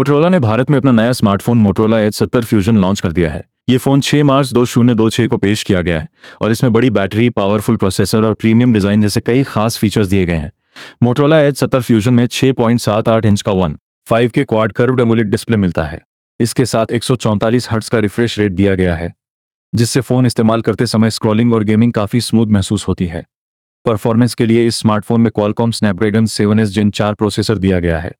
Motorola ने भारत में अपना नया स्मार्टफ़ोन मोटरोला एच सत्तर फ्यूजन लॉन्च कर दिया है। ये फ़ोन 6 मार्च दो शून्य दो छह को पेश किया गया है और इसमें बड़ी बैटरी पावरफुल प्रोसेसर और प्रीमियम डिज़ाइन जैसे कई खास फीचर्स दिए गए हैं। मोटरोला एच सत्तर फ्यूजन में 6.78 इंच का one five K quad curve AMOLED display मिलता है। इसके साथ एक सौ का रिफ्रेश रेट दिया गया है, जिससे फ़ोन इस्तेमाल करते समय स्क्रॉलिंग और गेमिंग काफ़ी स्मूथ महसूस होती है। परफॉर्मेंस के लिए इस स्मार्टफ़ोन में Qualcomm Snapdragon seven S gen चार प्रोसेसर दिया गया है।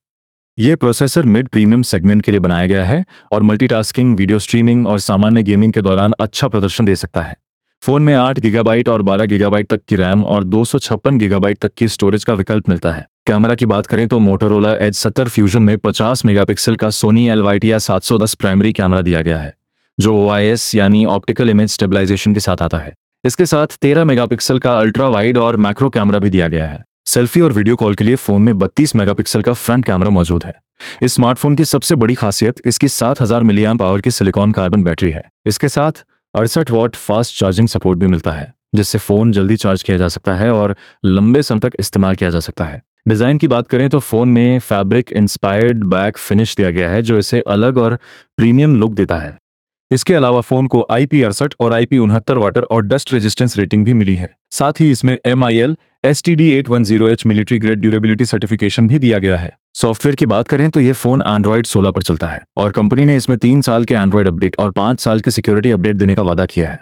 ये प्रोसेसर मिड प्रीमियम सेगमेंट के लिए बनाया गया है और मल्टीटास्किंग वीडियो स्ट्रीमिंग और सामान्य गेमिंग के दौरान अच्छा प्रदर्शन दे सकता है। फ़ोन में आठ गीगाबाइट और बारह गीगाबाइट तक की रैम और दो सौ छप्पन गीगाबाइट तक की स्टोरेज का विकल्प मिलता है। कैमरा की बात करें तो मोटरोला एज सत्तर फ्यूजन में 50 मेगापिक्सल का सोनी एल सौ दस प्राइमरी कैमरा दिया गया है, जो OIS यानी ऑप्टिकल इमेज स्टेबलाइजेशन के साथ आता है। इसके साथ 13 मेगापिक्सल का अल्ट्रा वाइड और मैक्रो कैमरा भी दिया गया है। सेल्फी और वीडियो कॉल के लिए फ़ोन में 32 मेगापिक्सल का फ्रंट कैमरा मौजूद है। इस स्मार्टफ़ोन की सबसे बड़ी खासियत इसकी 7000 हज़ार मिलियन पावर की सिलिकॉन कार्बन बैटरी है। इसके साथ अड़सठ वॉट फास्ट चार्जिंग सपोर्ट भी मिलता है, जिससे फ़ोन जल्दी चार्ज किया जा सकता है और लंबे समय तक इस्तेमाल किया जा सकता है। डिज़ाइन की बात करें तो फ़ोन में फैब्रिक इंस्पायर्ड बैक फिनिश दिया गया है, जो इसे अलग और प्रीमियम लुक देता है। इसके अलावा फ़ोन को आई पी अड़सठ और आई पी उनहत्तर वाटर और डस्ट रेजिस्टेंस रेटिंग भी मिली है। साथ ही इसमें M I L S T D eight one zero H military grade durability certification भी दिया गया है। सॉफ्टवेयर की बात करें तो ये फ़ोन एंड्रॉइड 16 पर चलता है और कंपनी ने इसमें तीन साल के एंड्रॉइड अपडेट और पाँच साल के सिक्योरिटी अपडेट देने का वादा किया है।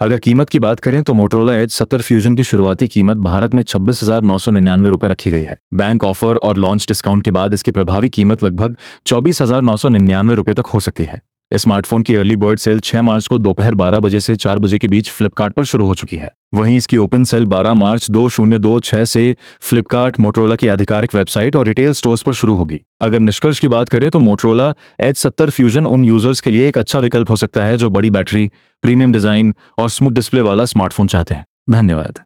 अगर कीमत की बात करें तो मोटरोला एज सत्तर फ्यूजन की शुरुआती कीमत भारत में छब्बीस हज़ार नौ सौ निन्यानवे रुपए रखी गई है। बैंक ऑफ़र और लॉन्च डिस्काउंट के बाद इसकी प्रभावी कीमत लगभग चौबीस हज़ार नौ सौ निन्यानवे रुपए तक हो सकती है। स्मार्टफ़ोन की अर्ली बर्ड सेल 6 मार्च को दोपहर 12 बजे से 4 बजे के बीच फ्लिपकार्ट पर शुरू हो चुकी है। वहीं इसकी ओपन सेल 12 मार्च दो शून्य दो छह से फ्लिपकार्ट मोटरोला की आधिकारिक वेबसाइट और रिटेल स्टोर्स पर शुरू होगी। अगर निष्कर्ष की बात करें तो मोटरोला एच सत्तर फ्यूजन उन यूज़र्स के लिए एक अच्छा विकल्प हो सकता है जो बड़ी बैटरी प्रीमियम डिज़ाइन और स्मूथ डिस्प्ले वाला स्मार्टफ़ोन चाहते हैं। धन्यवाद।